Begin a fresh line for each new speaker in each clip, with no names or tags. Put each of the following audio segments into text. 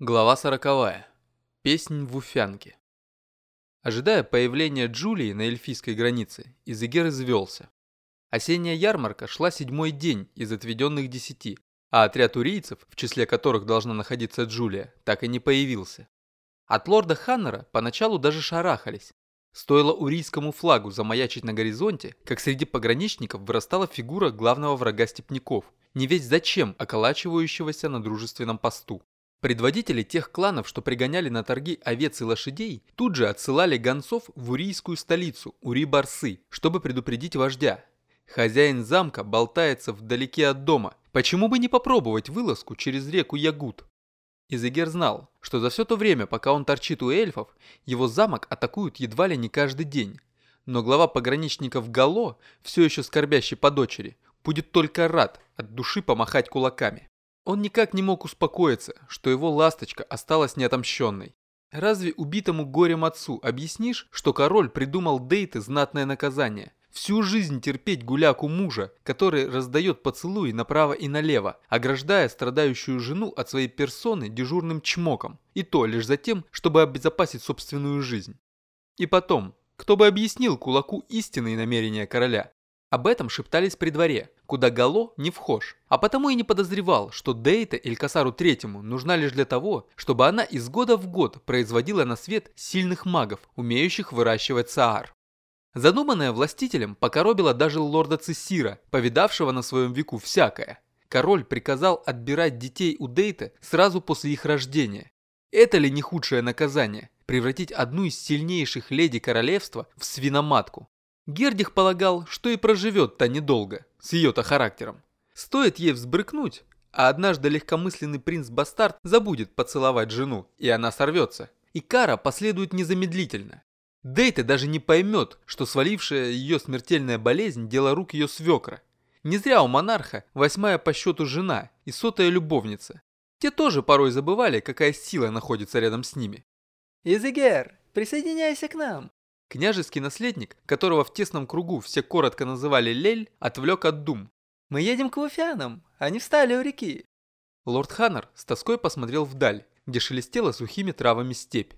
Глава сороковая. Песнь в Уфянке. Ожидая появления Джулии на эльфийской границе, Изегер извелся. Осенняя ярмарка шла седьмой день из отведенных десяти, а отряд урийцев, в числе которых должна находиться Джулия, так и не появился. От лорда Ханнера поначалу даже шарахались. Стоило урийскому флагу замаячить на горизонте, как среди пограничников вырастала фигура главного врага степняков, не весь зачем околачивающегося на дружественном посту. Предводители тех кланов, что пригоняли на торги овец и лошадей, тут же отсылали гонцов в урийскую столицу, Ури-Барсы, чтобы предупредить вождя. Хозяин замка болтается вдалеке от дома. Почему бы не попробовать вылазку через реку Ягут? Изегер знал, что за все то время, пока он торчит у эльфов, его замок атакуют едва ли не каждый день. Но глава пограничников Гало, все еще скорбящий по дочери, будет только рад от души помахать кулаками. Он никак не мог успокоиться, что его ласточка осталась неотомщенной. Разве убитому горем отцу объяснишь, что король придумал Дейты знатное наказание? Всю жизнь терпеть гуляку мужа, который раздает поцелуи направо и налево, ограждая страдающую жену от своей персоны дежурным чмоком. И то лишь за тем, чтобы обезопасить собственную жизнь. И потом, кто бы объяснил кулаку истинные намерения короля? Об этом шептались при дворе, куда Гало не вхож, а потому и не подозревал, что Дейта Элькасару Третьему нужна лишь для того, чтобы она из года в год производила на свет сильных магов, умеющих выращивать саар. Задуманное властителем покоробило даже лорда Цессира, повидавшего на своем веку всякое. Король приказал отбирать детей у Дейта сразу после их рождения. Это ли не худшее наказание? Превратить одну из сильнейших леди королевства в свиноматку. Гердих полагал, что и проживет-то недолго, с ее-то характером. Стоит ей взбрыкнуть, а однажды легкомысленный принц-бастард забудет поцеловать жену, и она сорвется. И кара последует незамедлительно. Дейта даже не поймет, что свалившая ее смертельная болезнь – дело рук ее свекра. Не зря у монарха восьмая по счету жена и сотая любовница. Те тоже порой забывали, какая сила находится рядом с ними.
«Изегер, присоединяйся к нам!»
Княжеский наследник, которого в тесном кругу все коротко называли Лель, отвлек от дум.
«Мы едем к Луфянам, они встали у реки».
Лорд Ханнер с тоской посмотрел вдаль, где шелестела сухими травами степь.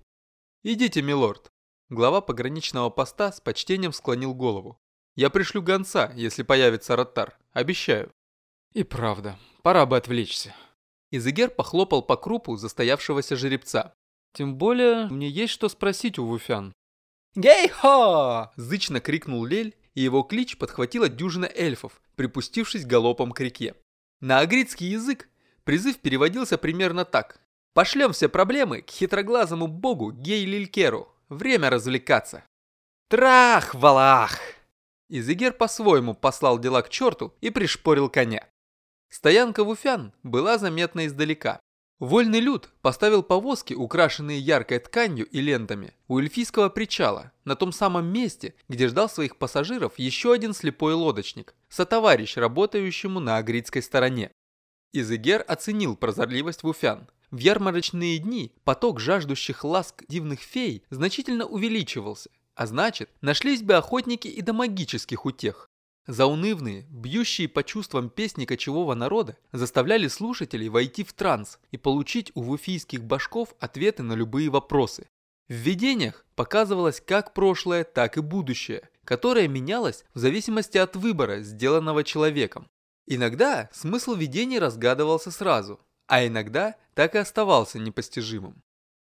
«Идите, милорд». Глава пограничного поста с почтением склонил голову. «Я пришлю гонца, если появится Ротар, обещаю». И правда, пора бы отвлечься. Изегер похлопал по крупу застоявшегося жеребца. Тем более, мне есть что спросить у Вуфян.
«Гей-хо!»
– зычно крикнул Лель, и его клич подхватила дюжина эльфов, припустившись галопом к реке. На агритский язык призыв переводился примерно так. «Пошлем все проблемы к хитроглазому богу Гей-Лилькеру. Время развлекаться». «Трах-валах!» Изегер по-своему послал дела к черту и пришпорил коня. Стоянка Вуфян была заметна издалека. Вольный люд поставил повозки, украшенные яркой тканью и лентами, у эльфийского причала, на том самом месте, где ждал своих пассажиров еще один слепой лодочник, сотоварищ, работающему на агритской стороне. Изегер оценил прозорливость вуфян. В ярмарочные дни поток жаждущих ласк дивных фей значительно увеличивался, а значит, нашлись бы охотники и до магических утех. Заунывные, бьющие по чувствам песни кочевого народа заставляли слушателей войти в транс и получить у вуфийских башков ответы на любые вопросы. В видениях показывалось как прошлое, так и будущее, которое менялось в зависимости от выбора, сделанного человеком. Иногда смысл видений разгадывался сразу, а иногда так и оставался непостижимым.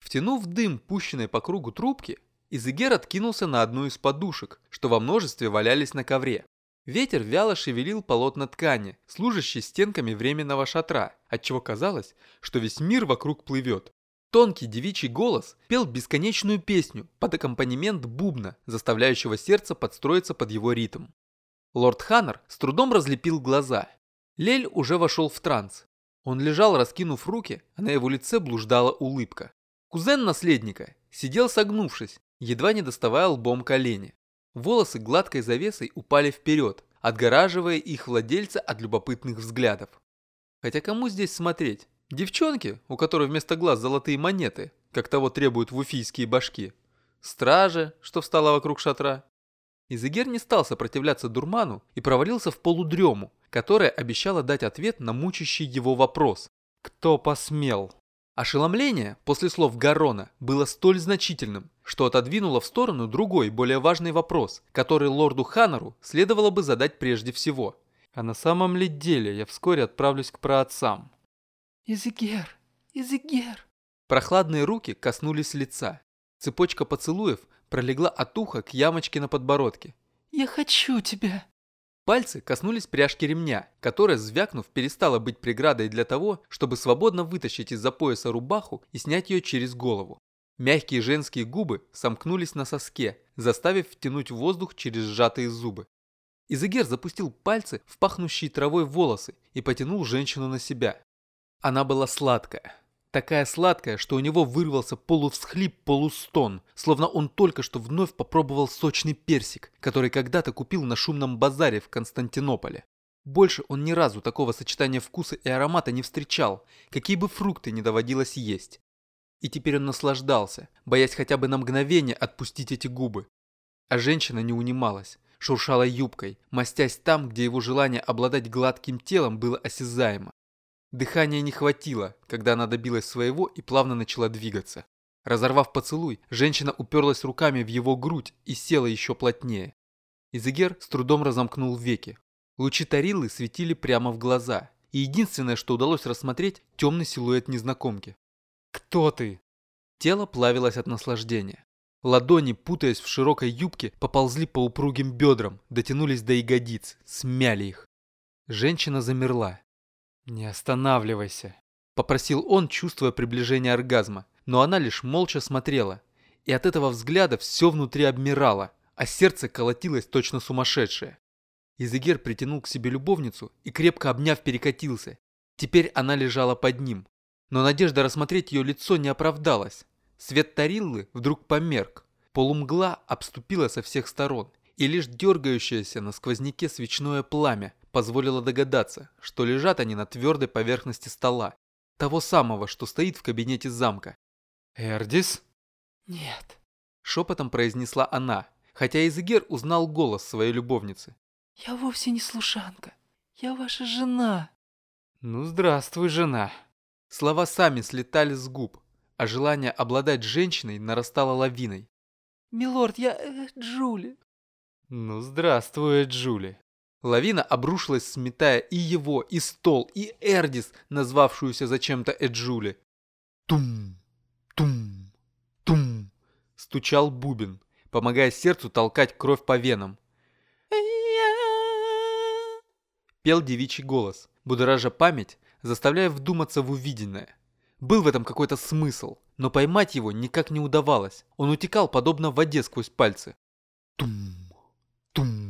Втянув дым, пущенной по кругу трубки, Изегер откинулся на одну из подушек, что во множестве валялись на ковре. Ветер вяло шевелил полотна ткани, служащие стенками временного шатра, отчего казалось, что весь мир вокруг плывет. Тонкий девичий голос пел бесконечную песню под аккомпанемент бубна, заставляющего сердце подстроиться под его ритм. Лорд Ханнер с трудом разлепил глаза. Лель уже вошел в транс. Он лежал, раскинув руки, а на его лице блуждала улыбка. Кузен наследника сидел согнувшись, едва не доставая лбом колени. Волосы гладкой завесой упали вперед, отгораживая их владельца от любопытных взглядов. Хотя кому здесь смотреть? Девчонки, у которой вместо глаз золотые монеты, как того требуют вуфийские башки. Стражи, что встала вокруг шатра. Изегер не стал сопротивляться дурману и провалился в полудрему, которая обещала дать ответ на мучащий его вопрос. Кто посмел? Ошеломление после слов Гарона было столь значительным, что отодвинуло в сторону другой, более важный вопрос, который лорду Ханнеру следовало бы задать прежде всего. А на самом ли деле я вскоре отправлюсь к праотцам?
Изегер, Изегер.
Прохладные руки коснулись лица. Цепочка поцелуев пролегла от уха к ямочке на подбородке.
Я хочу тебя.
Пальцы коснулись пряжки ремня, которая, звякнув, перестала быть преградой для того, чтобы свободно вытащить из-за пояса рубаху и снять ее через голову. Мягкие женские губы сомкнулись на соске, заставив втянуть воздух через сжатые зубы. Изегер запустил пальцы в пахнущие травой волосы и потянул женщину на себя. Она была сладкая. Такая сладкая, что у него вырвался полувсхлип, полустон, словно он только что вновь попробовал сочный персик, который когда-то купил на шумном базаре в Константинополе. Больше он ни разу такого сочетания вкуса и аромата не встречал, какие бы фрукты не доводилось есть. И теперь он наслаждался, боясь хотя бы на мгновение отпустить эти губы. А женщина не унималась, шуршала юбкой, мастясь там, где его желание обладать гладким телом было осязаемо. Дыхания не хватило, когда она добилась своего и плавно начала двигаться. Разорвав поцелуй, женщина уперлась руками в его грудь и села еще плотнее. Изегер с трудом разомкнул веки. Лучи Тарилы светили прямо в глаза, и единственное, что удалось рассмотреть, темный силуэт незнакомки. «Кто ты?» Тело плавилось от наслаждения. Ладони, путаясь в широкой юбке, поползли по упругим бедрам, дотянулись до ягодиц, смяли их. Женщина замерла, «Не останавливайся», – попросил он, чувствуя приближение оргазма, но она лишь молча смотрела. И от этого взгляда все внутри обмирало, а сердце колотилось точно сумасшедшее. Изегер притянул к себе любовницу и, крепко обняв, перекатился. Теперь она лежала под ним. Но надежда рассмотреть ее лицо не оправдалась. Свет Тариллы вдруг померк. Полумгла обступила со всех сторон, и лишь дергающееся на сквозняке свечное пламя позволило догадаться, что лежат они на твердой поверхности стола, того самого, что стоит в кабинете замка. «Эрдис?»
«Нет», –
шепотом произнесла она, хотя Изегер узнал голос своей любовницы.
«Я вовсе не слушанка. Я ваша жена».
«Ну, здравствуй, жена». Слова сами слетали с губ, а желание обладать женщиной нарастало лавиной.
«Милорд, я... Э, Джули».
«Ну, здравствуй, Джули». Лавина обрушилась, сметая и его, и стол, и Эрдис, назвавшуюся зачем-то Эджули. Тум, тум, тум, стучал бубен, помогая сердцу толкать кровь по венам. Пел девичий голос, будоража память, заставляя вдуматься в увиденное. Был в этом какой-то смысл, но поймать его никак не удавалось. Он утекал подобно воде сквозь пальцы. Тум, тум, тум.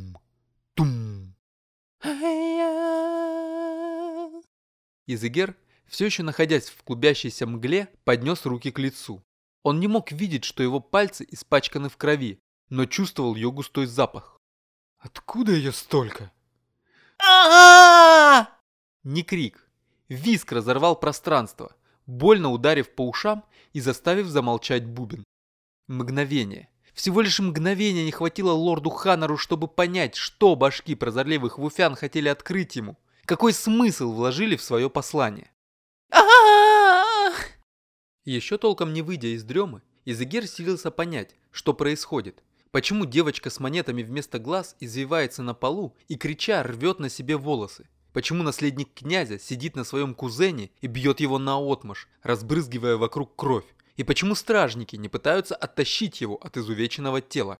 Изегер, все еще находясь в клубящейся мгле, поднес руки к лицу. Он не мог видеть, что его пальцы испачканы в крови, но чувствовал ее густой запах. «Откуда ее столько?» Не крик. Виск разорвал пространство, больно ударив по ушам и заставив замолчать бубен. Мгновение. Всего лишь мгновения не хватило лорду Ханнеру, чтобы понять, что башки прозорливых вуфян хотели открыть ему. Какой смысл вложили в свое послание? Еще толком не выйдя из дремы, Изегер силился понять, что происходит. Почему девочка с монетами вместо глаз извивается на полу и крича рвет на себе волосы? Почему наследник князя сидит на своем кузене и бьет его наотмашь, разбрызгивая вокруг кровь? И почему стражники не пытаются оттащить его от изувеченного тела?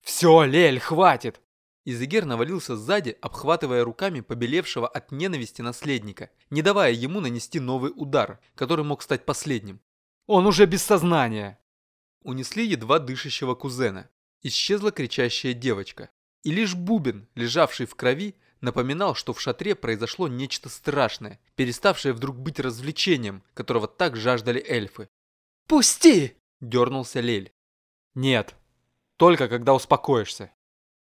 «Все, Лель, хватит!» Изегер навалился сзади, обхватывая руками побелевшего от ненависти наследника, не давая ему нанести новый удар, который мог стать последним. «Он уже без сознания!» Унесли едва дышащего кузена. Исчезла кричащая девочка. И лишь бубен, лежавший в крови, напоминал, что в шатре произошло нечто страшное, переставшее вдруг быть развлечением, которого так жаждали эльфы.
«Пусти!»
– дернулся Лель. «Нет, только когда успокоишься».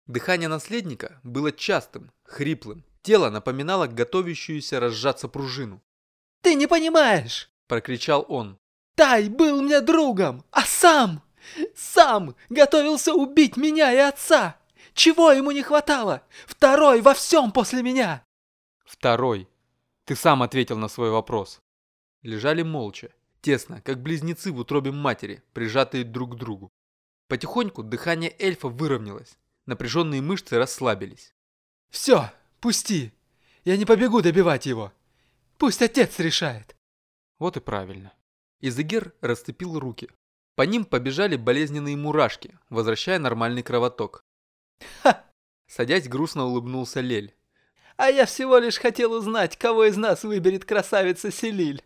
Дыхание наследника было частым, хриплым. Тело напоминало готовящуюся разжаться пружину.
«Ты не понимаешь!»
– прокричал он.
«Тай был мне другом, а сам, сам готовился убить меня и отца! Чего ему не хватало? Второй во всем после меня!»
«Второй. Ты сам ответил на свой вопрос». Лежали молча. тесно, как близнецы в утробе матери, прижатые друг к другу. Потихоньку дыхание эльфа выровнялось, напряженные мышцы расслабились.
«Все, пусти! Я не побегу добивать его! Пусть отец решает!»
Вот и правильно. Изегер расцепил руки. По ним побежали болезненные мурашки, возвращая нормальный кровоток.
«Ха!»
Садясь, грустно улыбнулся Лель.
«А я всего лишь хотел узнать, кого из нас выберет красавица Селиль.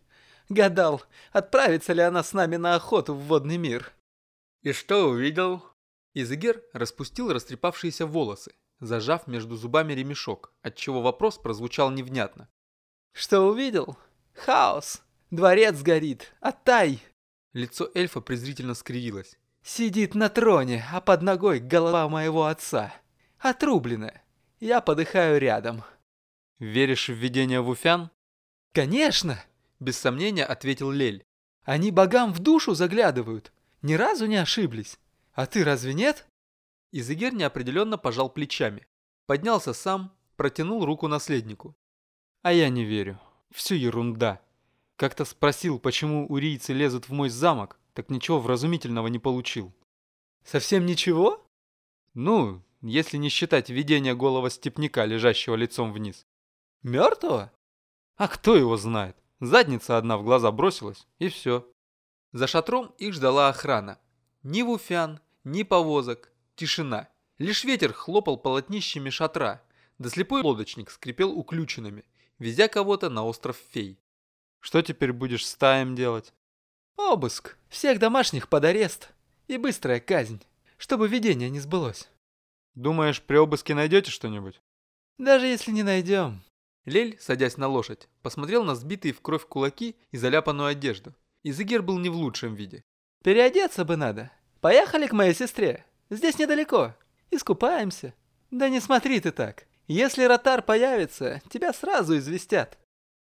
Гадал, отправится ли она с нами на охоту в водный мир».
«И что увидел?» Изегер распустил растрепавшиеся волосы, зажав между зубами ремешок, отчего вопрос прозвучал невнятно.
«Что увидел? Хаос. Дворец горит. Атай!»
Лицо эльфа презрительно скривилось.
«Сидит на троне, а под ногой голова моего отца. Отрубленная. Я подыхаю рядом».
«Веришь в видение Вуфян?»
«Конечно!» – без сомнения ответил Лель. «Они богам в душу заглядывают. Ни разу не ошиблись. А ты разве нет?»
Изегер неопределенно пожал плечами. Поднялся сам, протянул руку наследнику. «А я не верю. Все ерунда. Как-то спросил, почему урийцы лезут в мой замок, так ничего вразумительного не получил».
«Совсем ничего?»
«Ну, если не считать видения голого степняка, лежащего лицом вниз».
«Мертвого?»
«А кто его знает? Задница одна в глаза бросилась, и все». За шатром их ждала охрана. Ни вуфян, ни повозок, тишина. Лишь ветер хлопал полотнищами шатра, да слепой лодочник скрипел уключенными, везя кого-то на остров фей. Что теперь будешь с таем делать?
Обыск. Всех домашних под арест. И быстрая казнь, чтобы видение не сбылось.
Думаешь, при обыске найдете что-нибудь?
Даже если не найдем.
Лель, садясь на лошадь, посмотрел на сбитые в кровь кулаки и заляпанную одежду. Изегер был не в лучшем виде.
Переодеться бы надо. Поехали к моей сестре. Здесь недалеко. Искупаемся. Да не смотри ты так. Если ротар появится, тебя сразу известят.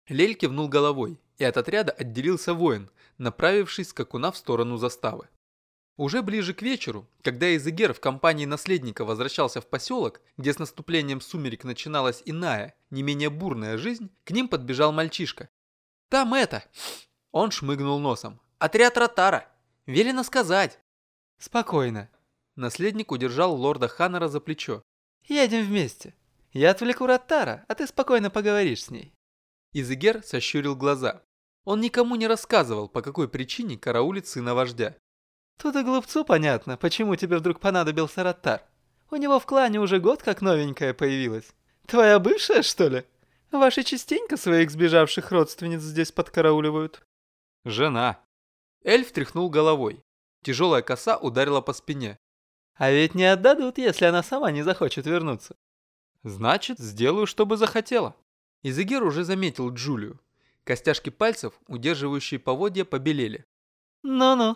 Лель кивнул головой, и от отряда отделился воин, направивший скакуна в сторону заставы. Уже ближе к вечеру, когда Изегер в компании наследника возвращался в поселок, где с наступлением сумерек начиналась иная, не менее бурная жизнь, к ним подбежал мальчишка. «Там это!» Он шмыгнул носом. «Отряд Ротара! Велено сказать!»
«Спокойно!»
Наследник удержал лорда Ханнера за плечо.
«Едем вместе. Я отвлеку Ротара, а ты спокойно поговоришь с ней».
Изегер сощурил глаза. Он никому не рассказывал, по какой причине караулит сына вождя.
Тут и глупцу понятно, почему тебе вдруг понадобился Ротар. У него в клане уже год как новенькая появилась. Твоя бывшая, что ли? Ваши частенько своих сбежавших родственниц здесь подкарауливают.
Жена. Эльф тряхнул головой. Тяжелая коса ударила по спине.
А ведь не отдадут, если она сама не захочет вернуться.
Значит, сделаю, чтобы захотела. Изегер уже заметил Джулию. Костяшки пальцев, удерживающие поводья, побелели.
Ну-ну,